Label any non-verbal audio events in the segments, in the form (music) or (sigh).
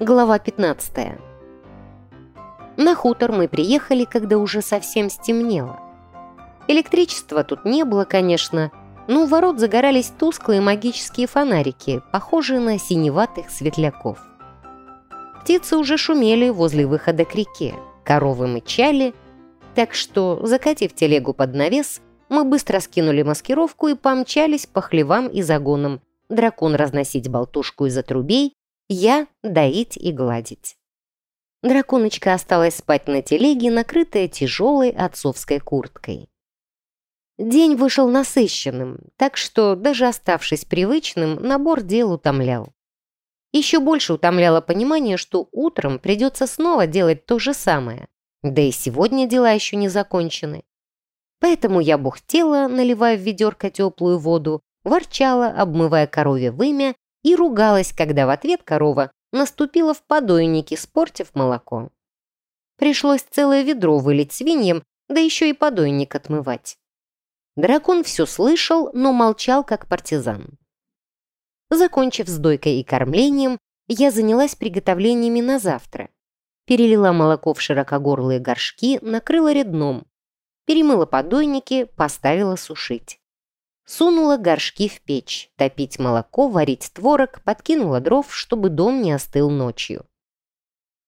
Глава 15 На хутор мы приехали, когда уже совсем стемнело. Электричества тут не было, конечно, но у ворот загорались тусклые магические фонарики, похожие на синеватых светляков. Птицы уже шумели возле выхода к реке, коровы мычали, так что, закатив телегу под навес, мы быстро скинули маскировку и помчались по хлевам и загонам, дракон разносить болтушку из отрубей, я доить и гладить. Драконочка осталась спать на телеге, накрытая тяжелой отцовской курткой. День вышел насыщенным, так что, даже оставшись привычным, набор дел утомлял. Еще больше утомляло понимание, что утром придется снова делать то же самое. Да и сегодня дела еще не закончены. Поэтому я бухтела, наливая в ведерко теплую воду, ворчала, обмывая корове вымя, и ругалась, когда в ответ корова наступила в подойники, спортив молоко. Пришлось целое ведро вылить свиньям, да еще и подойник отмывать. Дракон все слышал, но молчал, как партизан. Закончив с дойкой и кормлением, я занялась приготовлениями на завтра. Перелила молоко в широкогорлые горшки, накрыла редном. Перемыла подойники, поставила сушить. Сунула горшки в печь, топить молоко, варить творог, подкинула дров, чтобы дом не остыл ночью.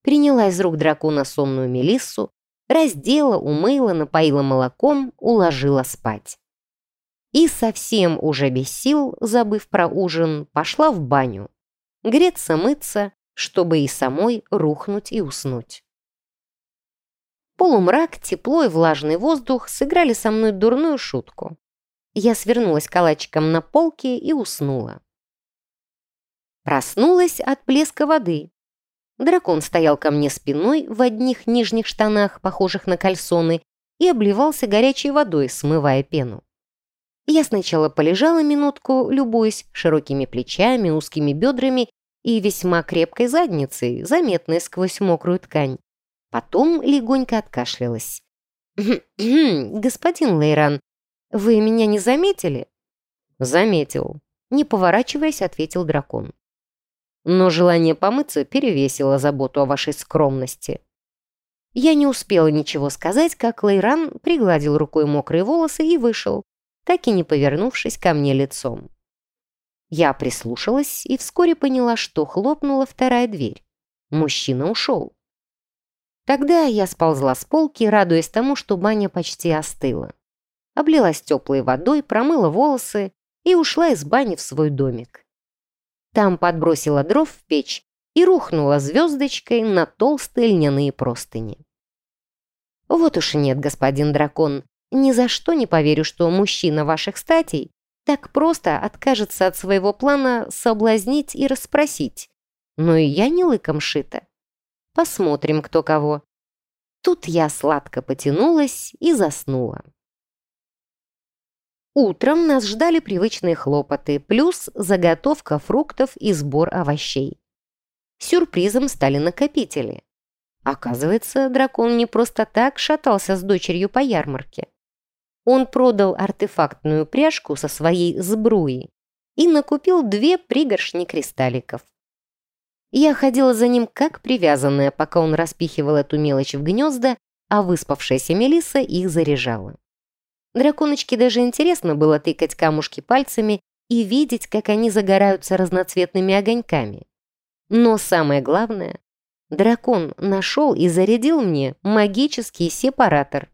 Приняла из рук дракона сонную мелиссу, раздела, умыла, напоила молоком, уложила спать. И совсем уже без сил, забыв про ужин, пошла в баню. Греться, мыться, чтобы и самой рухнуть и уснуть. Полумрак, тепло и влажный воздух сыграли со мной дурную шутку. Я свернулась калачиком на полке и уснула. Проснулась от плеска воды. Дракон стоял ко мне спиной в одних нижних штанах, похожих на кальсоны, и обливался горячей водой, смывая пену. Я сначала полежала минутку, любуясь широкими плечами, узкими бедрами и весьма крепкой задницей, заметной сквозь мокрую ткань. Потом легонько откашлялась. (clears throat) «Господин Лейран, «Вы меня не заметили?» «Заметил», — не поворачиваясь, ответил дракон. «Но желание помыться перевесило заботу о вашей скромности». Я не успела ничего сказать, как Лейран пригладил рукой мокрые волосы и вышел, так и не повернувшись ко мне лицом. Я прислушалась и вскоре поняла, что хлопнула вторая дверь. Мужчина ушел. Тогда я сползла с полки, радуясь тому, что баня почти остыла облилась теплой водой, промыла волосы и ушла из бани в свой домик. Там подбросила дров в печь и рухнула звездочкой на толстые льняные простыни. Вот уж нет, господин дракон, ни за что не поверю, что мужчина ваших статей так просто откажется от своего плана соблазнить и расспросить. Но и я не лыком шита. Посмотрим, кто кого. Тут я сладко потянулась и заснула. Утром нас ждали привычные хлопоты, плюс заготовка фруктов и сбор овощей. Сюрпризом стали накопители. Оказывается, дракон не просто так шатался с дочерью по ярмарке. Он продал артефактную пряжку со своей сбруей и накупил две пригоршни кристалликов. Я ходила за ним как привязанная, пока он распихивал эту мелочь в гнезда, а выспавшаяся Мелисса их заряжала. Драконочке даже интересно было тыкать камушки пальцами и видеть, как они загораются разноцветными огоньками. Но самое главное, дракон нашел и зарядил мне магический сепаратор.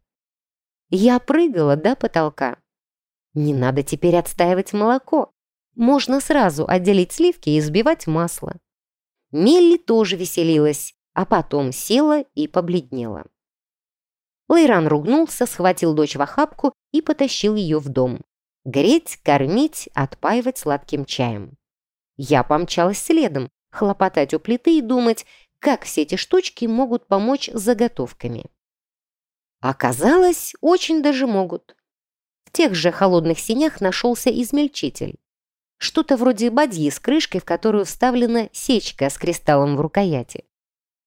Я прыгала до потолка. Не надо теперь отстаивать молоко. Можно сразу отделить сливки и взбивать масло. Мелли тоже веселилась, а потом села и побледнела. Лейран ругнулся, схватил дочь в охапку и потащил ее в дом. Греть, кормить, отпаивать сладким чаем. Я помчалась следом, хлопотать у плиты и думать, как все эти штучки могут помочь с заготовками. Оказалось, очень даже могут. В тех же холодных синях нашелся измельчитель. Что-то вроде бадьи с крышкой, в которую вставлена сечка с кристаллом в рукояти.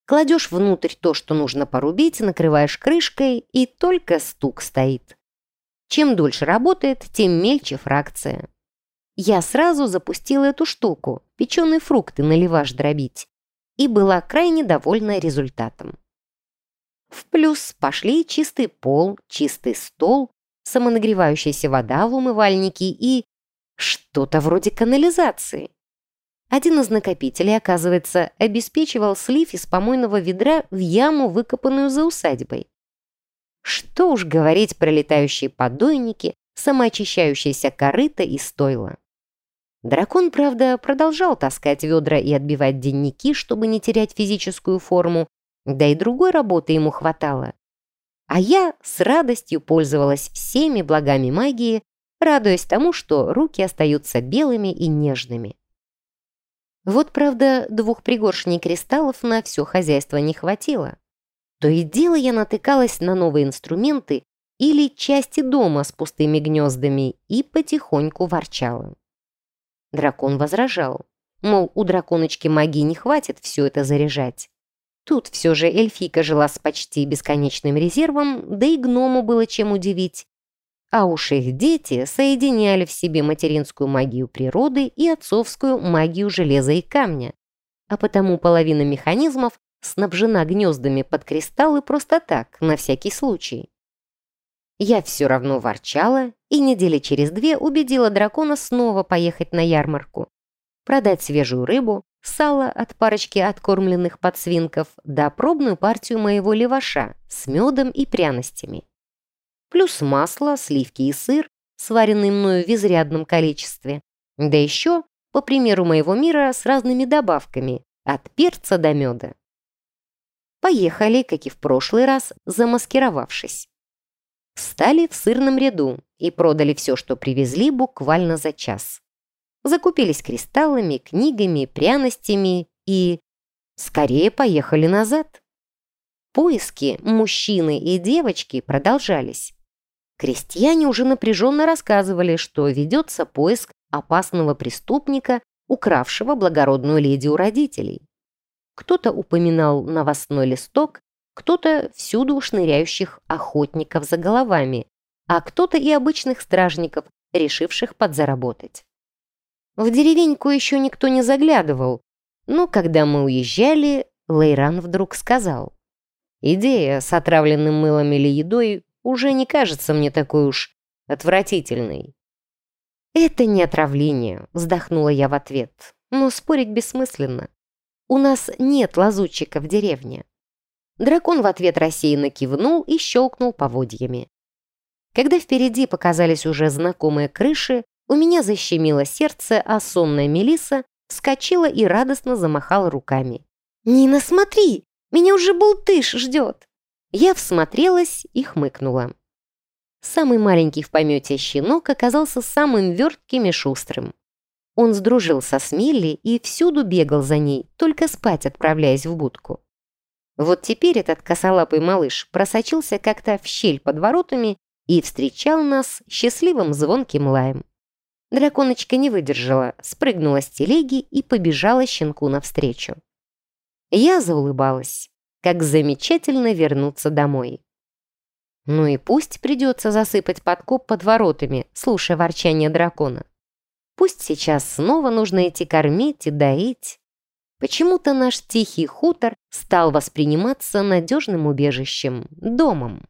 Кладешь внутрь то, что нужно порубить, накрываешь крышкой, и только стук стоит. Чем дольше работает, тем мельче фракция. Я сразу запустила эту штуку, печеные фрукты наливаш дробить. и была крайне довольна результатом. В плюс пошли чистый пол, чистый стол, самонагревающаяся вода в умывальнике и что-то вроде канализации. Один из накопителей, оказывается, обеспечивал слив из помойного ведра в яму, выкопанную за усадьбой. Что уж говорить про летающие подойники, самоочищающиеся корыта и стойла. Дракон, правда, продолжал таскать ведра и отбивать денники, чтобы не терять физическую форму, да и другой работы ему хватало. А я с радостью пользовалась всеми благами магии, радуясь тому, что руки остаются белыми и нежными. Вот, правда, двух пригоршней кристаллов на все хозяйство не хватило. То и дело я натыкалась на новые инструменты или части дома с пустыми гнездами и потихоньку ворчала. Дракон возражал, мол, у драконочки магии не хватит все это заряжать. Тут все же эльфийка жила с почти бесконечным резервом, да и гному было чем удивить. А уж их дети соединяли в себе материнскую магию природы и отцовскую магию железа и камня. А потому половина механизмов снабжена гнездами под кристаллы просто так, на всякий случай. Я все равно ворчала и недели через две убедила дракона снова поехать на ярмарку, продать свежую рыбу, сало от парочки откормленных подсвинков да пробную партию моего леваша с медом и пряностями плюс масло, сливки и сыр, сваренный мною в изрядном количестве. Да еще, по примеру моего мира, с разными добавками, от перца до меда. Поехали, как и в прошлый раз, замаскировавшись. Встали в сырном ряду и продали все, что привезли, буквально за час. Закупились кристаллами, книгами, пряностями и... Скорее поехали назад. Поиски мужчины и девочки продолжались. Крестьяне уже напряженно рассказывали, что ведется поиск опасного преступника, укравшего благородную леди у родителей. Кто-то упоминал новостной листок, кто-то всюду шныряющих охотников за головами, а кто-то и обычных стражников, решивших подзаработать. В деревеньку еще никто не заглядывал, но когда мы уезжали, Лейран вдруг сказал, «Идея с отравленным мылом или едой уже не кажется мне такой уж отвратительной. «Это не отравление», — вздохнула я в ответ. «Но спорить бессмысленно. У нас нет лазутчика в деревне». Дракон в ответ рассеянно кивнул и щелкнул поводьями. Когда впереди показались уже знакомые крыши, у меня защемило сердце, а сонная Мелиса вскочила и радостно замахала руками. «Нина, смотри! Меня уже бултыш ждет!» Я всмотрелась и хмыкнула. Самый маленький в помете щенок оказался самым вертким и шустрым. Он сдружился с Милли и всюду бегал за ней, только спать отправляясь в будку. Вот теперь этот косолапый малыш просочился как-то в щель под воротами и встречал нас счастливым звонким лаем. Драконочка не выдержала, спрыгнула с телеги и побежала щенку навстречу. Я заулыбалась. Как замечательно вернуться домой. Ну и пусть придется засыпать подкоп под воротами, слушая ворчание дракона. Пусть сейчас снова нужно идти кормить и доить. Почему-то наш тихий хутор стал восприниматься надежным убежищем, домом.